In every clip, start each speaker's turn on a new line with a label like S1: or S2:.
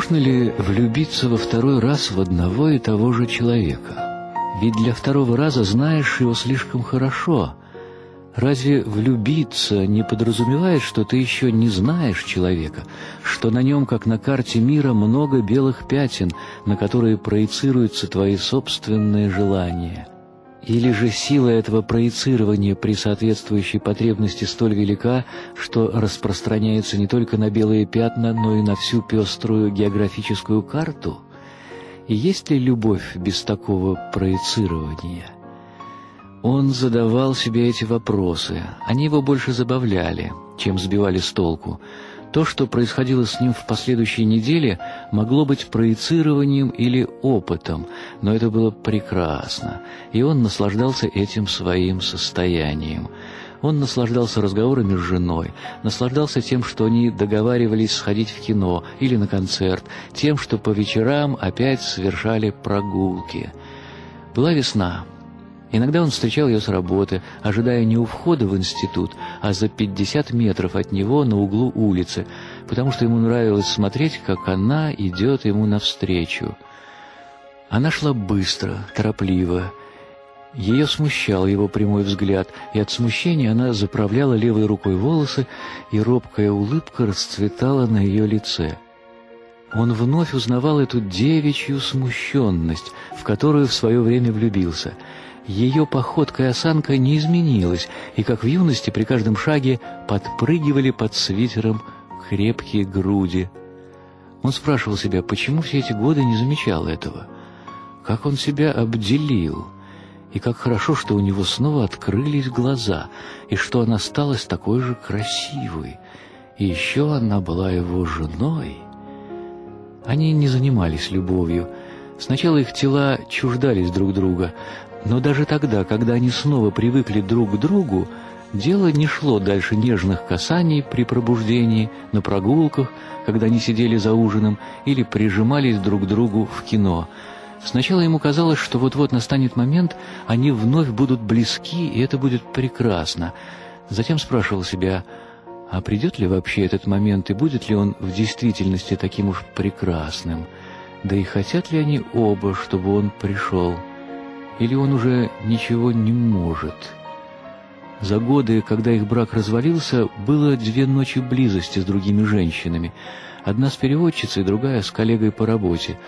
S1: Возможно ли влюбиться во второй раз в одного и того же человека? Ведь для второго раза знаешь его слишком хорошо. Разве влюбиться не подразумевает, что ты еще не знаешь человека, что на нем, как на карте мира, много белых пятен, на которые проецируются твои собственные желания? Или же сила этого проецирования при соответствующей потребности столь велика, что распространяется не только на белые пятна, но и на всю пеструю географическую карту? И есть ли любовь без такого проецирования? Он задавал себе эти вопросы. Они его больше забавляли, чем сбивали с толку. То, что происходило с ним в последующей неделе, могло быть проецированием или опытом, но это было прекрасно, и он наслаждался этим своим состоянием. Он наслаждался разговорами с женой, наслаждался тем, что они договаривались сходить в кино или на концерт, тем, что по вечерам опять совершали прогулки. Была весна, Иногда он встречал ее с работы, ожидая не у входа в институт, а за 50 метров от него на углу улицы, потому что ему нравилось смотреть, как она идет ему навстречу. Она шла быстро, торопливо. Ее смущал его прямой взгляд, и от смущения она заправляла левой рукой волосы, и робкая улыбка расцветала на ее лице. Он вновь узнавал эту девичью смущенность, в которую в свое время влюбился — ее походка и осанка не изменилась, и, как в юности, при каждом шаге подпрыгивали под свитером крепкие груди. Он спрашивал себя, почему все эти годы не замечал этого? Как он себя обделил? И как хорошо, что у него снова открылись глаза, и что она осталась такой же красивой. И еще она была его женой. Они не занимались любовью. Сначала их тела чуждались друг друга, но даже тогда, когда они снова привыкли друг к другу, дело не шло дальше нежных касаний при пробуждении, на прогулках, когда они сидели за ужином или прижимались друг к другу в кино. Сначала ему казалось, что вот-вот настанет момент, они вновь будут близки, и это будет прекрасно. Затем спрашивал себя, а придет ли вообще этот момент, и будет ли он в действительности таким уж прекрасным? Да и хотят ли они оба, чтобы он пришел?» Или он уже ничего не может? За годы, когда их брак развалился, было две ночи близости с другими женщинами. Одна с переводчицей, другая с коллегой по работе.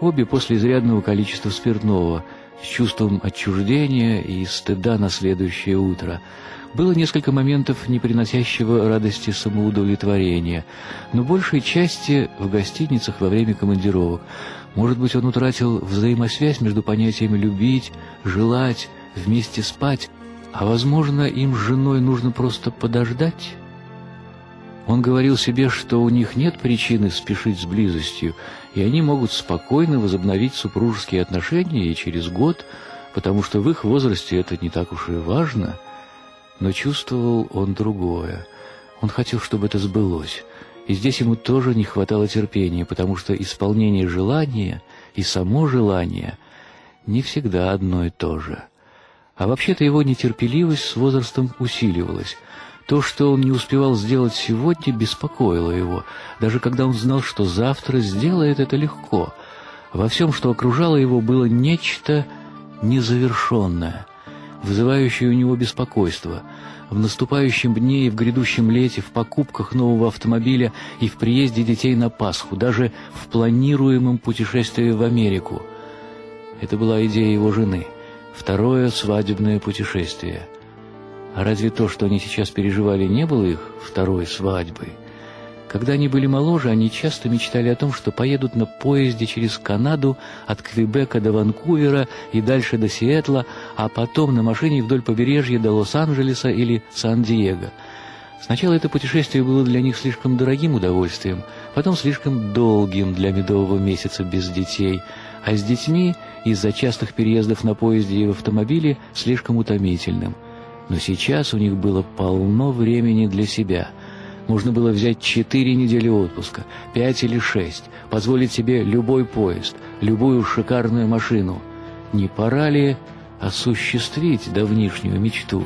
S1: Обе после изрядного количества спиртного, с чувством отчуждения и стыда на следующее утро – было несколько моментов, не приносящего радости самоудовлетворения, но большей части в гостиницах во время командировок. Может быть, он утратил взаимосвязь между понятиями «любить», «желать», «вместе спать», а, возможно, им с женой нужно просто подождать? Он говорил себе, что у них нет причины спешить с близостью, и они могут спокойно возобновить супружеские отношения и через год, потому что в их возрасте это не так уж и важно – но чувствовал он другое. Он хотел, чтобы это сбылось. И здесь ему тоже не хватало терпения, потому что исполнение желания и само желание не всегда одно и то же. А вообще-то его нетерпеливость с возрастом усиливалась. То, что он не успевал сделать сегодня, беспокоило его, даже когда он знал, что завтра сделает это легко. Во всем, что окружало его, было нечто незавершенное — вызывающее у него беспокойство. В наступающем дне и в грядущем лете, в покупках нового автомобиля и в приезде детей на Пасху, даже в планируемом путешествии в Америку. Это была идея его жены. Второе свадебное путешествие. А разве то, что они сейчас переживали, не было их второй свадьбой? Когда они были моложе, они часто мечтали о том, что поедут на поезде через Канаду от Квебека до Ванкувера и дальше до Сиэтла, а потом на машине вдоль побережья до Лос-Анджелеса или Сан-Диего. Сначала это путешествие было для них слишком дорогим удовольствием, потом слишком долгим для медового месяца без детей, а с детьми из-за частых переездов на поезде и в автомобиле слишком утомительным. Но сейчас у них было полно времени для себя – можно было взять четыре недели отпуска, пять или шесть, позволить себе любой поезд, любую шикарную машину. Не пора ли осуществить давнишнюю мечту?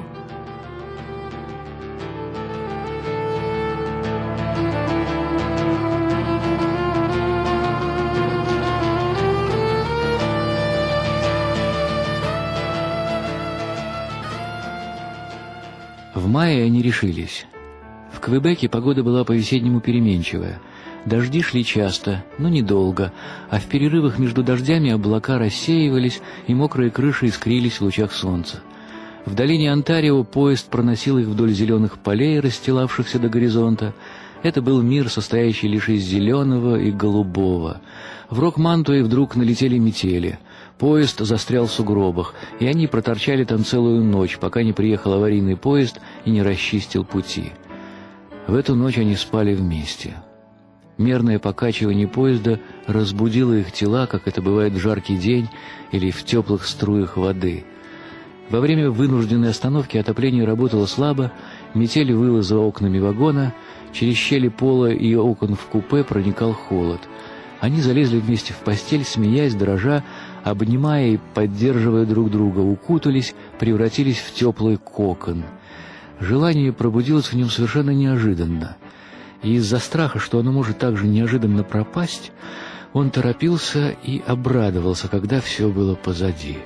S1: В мае они решились. В Квебеке погода была по-весеннему переменчивая. Дожди шли часто, но недолго, а в перерывах между дождями облака рассеивались, и мокрые крыши искрились в лучах солнца. В долине Онтарио поезд проносил их вдоль зеленых полей, расстилавшихся до горизонта. Это был мир, состоящий лишь из зеленого и голубого. В Рок-Мантуе вдруг налетели метели. Поезд застрял в сугробах, и они проторчали там целую ночь, пока не приехал аварийный поезд и не расчистил пути. В эту ночь они спали вместе. Мерное покачивание поезда разбудило их тела, как это бывает в жаркий день или в теплых струях воды. Во время вынужденной остановки отопление работало слабо, метель выла за окнами вагона, через щели пола и окон в купе проникал холод. Они залезли вместе в постель, смеясь, дрожа, обнимая и поддерживая друг друга, укутались, превратились в теплый кокон. Желание пробудилось в нем совершенно неожиданно. И из-за страха, что оно может так же неожиданно пропасть, он торопился и обрадовался, когда все было позади.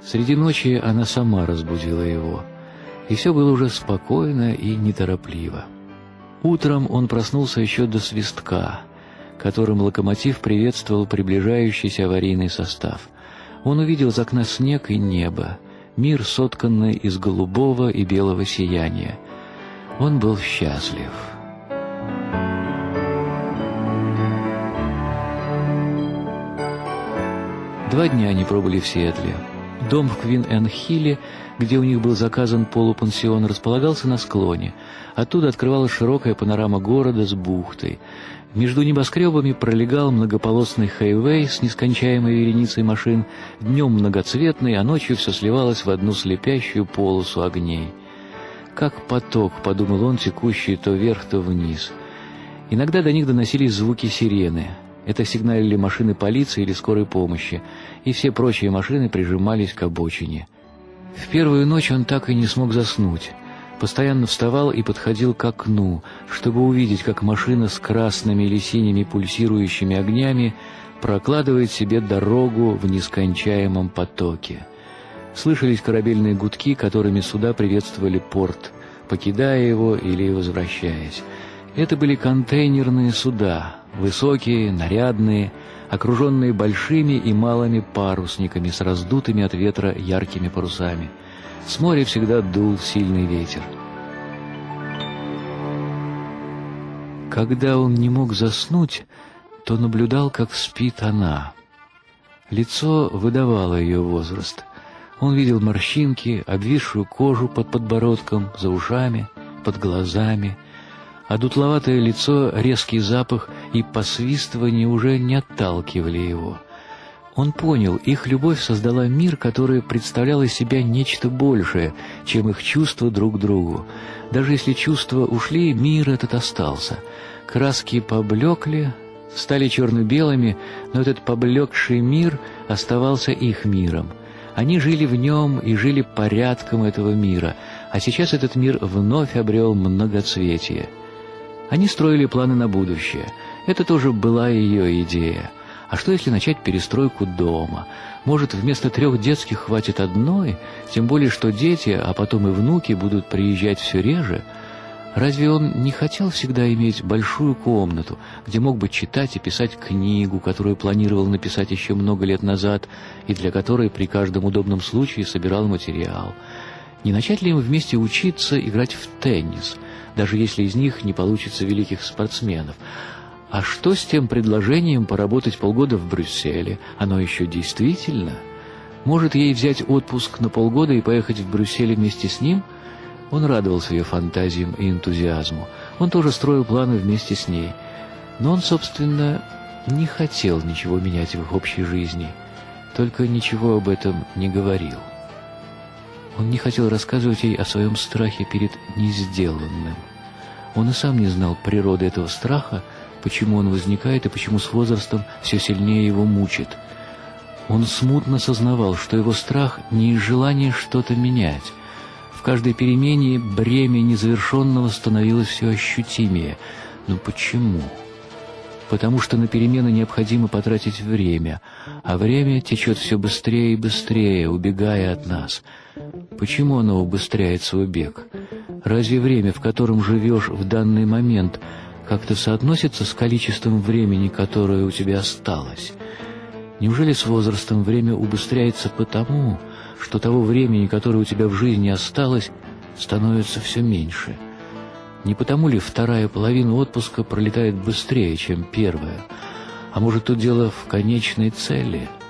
S1: Среди ночи она сама разбудила его, и все было уже спокойно и неторопливо. Утром он проснулся еще до свистка, которым локомотив приветствовал приближающийся аварийный состав. Он увидел из окна снег и небо, мир, сотканный из голубого и белого сияния. Он был счастлив. Два дня они пробыли в Сиэтле. Дом в Квин-Эн-Хилле, где у них был заказан полупансион, располагался на склоне. Оттуда открывалась широкая панорама города с бухтой. Между небоскребами пролегал многополосный хайвей с нескончаемой вереницей машин, днем многоцветный, а ночью все сливалось в одну слепящую полосу огней. «Как поток», — подумал он, текущий то вверх, то вниз. Иногда до них доносились звуки сирены — это сигналили машины полиции или скорой помощи, и все прочие машины прижимались к обочине. В первую ночь он так и не смог заснуть. Постоянно вставал и подходил к окну, чтобы увидеть, как машина с красными или синими пульсирующими огнями прокладывает себе дорогу в нескончаемом потоке. Слышались корабельные гудки, которыми суда приветствовали порт, покидая его или возвращаясь. Это были контейнерные суда, высокие, нарядные, окруженные большими и малыми парусниками с раздутыми от ветра яркими парусами. С моря всегда дул сильный ветер. Когда он не мог заснуть, то наблюдал, как спит она. Лицо выдавало ее возраст. Он видел морщинки, обвисшую кожу под подбородком, за ушами, под глазами — а дутловатое лицо, резкий запах и посвистывание уже не отталкивали его. Он понял, их любовь создала мир, который представлял из себя нечто большее, чем их чувства друг к другу. Даже если чувства ушли, мир этот остался. Краски поблекли, стали черно-белыми, но этот поблекший мир оставался их миром. Они жили в нем и жили порядком этого мира, а сейчас этот мир вновь обрел многоцветие. Они строили планы на будущее. Это тоже была ее идея. А что если начать перестройку дома? Может, вместо трех детских хватит одной? Тем более, что дети, а потом и внуки будут приезжать все реже. Разве он не хотел всегда иметь большую комнату, где мог бы читать и писать книгу, которую планировал написать еще много лет назад, и для которой при каждом удобном случае собирал материал? Не начать ли им вместе учиться играть в теннис – даже если из них не получится великих спортсменов. А что с тем предложением поработать полгода в Брюсселе? Оно еще действительно? Может ей взять отпуск на полгода и поехать в Брюссель вместе с ним? Он радовался ее фантазиям и энтузиазму. Он тоже строил планы вместе с ней. Но он, собственно, не хотел ничего менять в их общей жизни, только ничего об этом не говорил. Он не хотел рассказывать ей о своем страхе перед несделанным. Он и сам не знал природы этого страха, почему он возникает и почему с возрастом все сильнее его мучит. Он смутно сознавал, что его страх не из желания что-то менять. В каждой перемене бремя незавершенного становилось все ощутимее. Но почему? Потому что на перемены необходимо потратить время, а время течет все быстрее и быстрее, убегая от нас — Почему оно убыстряет свой бег? Разве время, в котором живешь в данный момент, как-то соотносится с количеством времени, которое у тебя осталось? Неужели с возрастом время убыстряется потому, что того времени, которое у тебя в жизни осталось, становится все меньше? Не потому ли вторая половина отпуска пролетает быстрее, чем первая? А может, тут дело в конечной цели –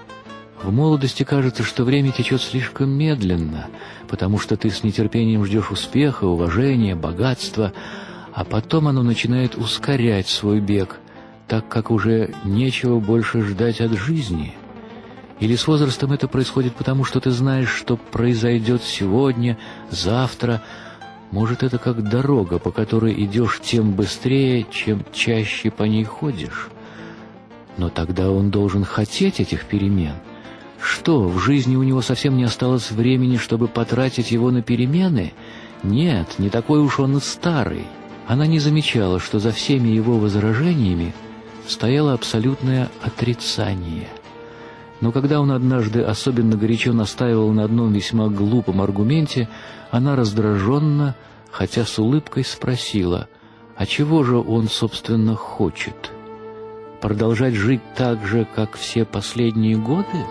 S1: в молодости кажется, что время течет слишком медленно, потому что ты с нетерпением ждешь успеха, уважения, богатства, а потом оно начинает ускорять свой бег, так как уже нечего больше ждать от жизни. Или с возрастом это происходит потому, что ты знаешь, что произойдет сегодня, завтра. Может, это как дорога, по которой идешь тем быстрее, чем чаще по ней ходишь. Но тогда он должен хотеть этих перемен – что, в жизни у него совсем не осталось времени, чтобы потратить его на перемены? Нет, не такой уж он и старый. Она не замечала, что за всеми его возражениями стояло абсолютное отрицание. Но когда он однажды особенно горячо настаивал на одном весьма глупом аргументе, она раздраженно, хотя с улыбкой спросила, а чего же он, собственно, хочет? Продолжать жить так же, как все последние годы?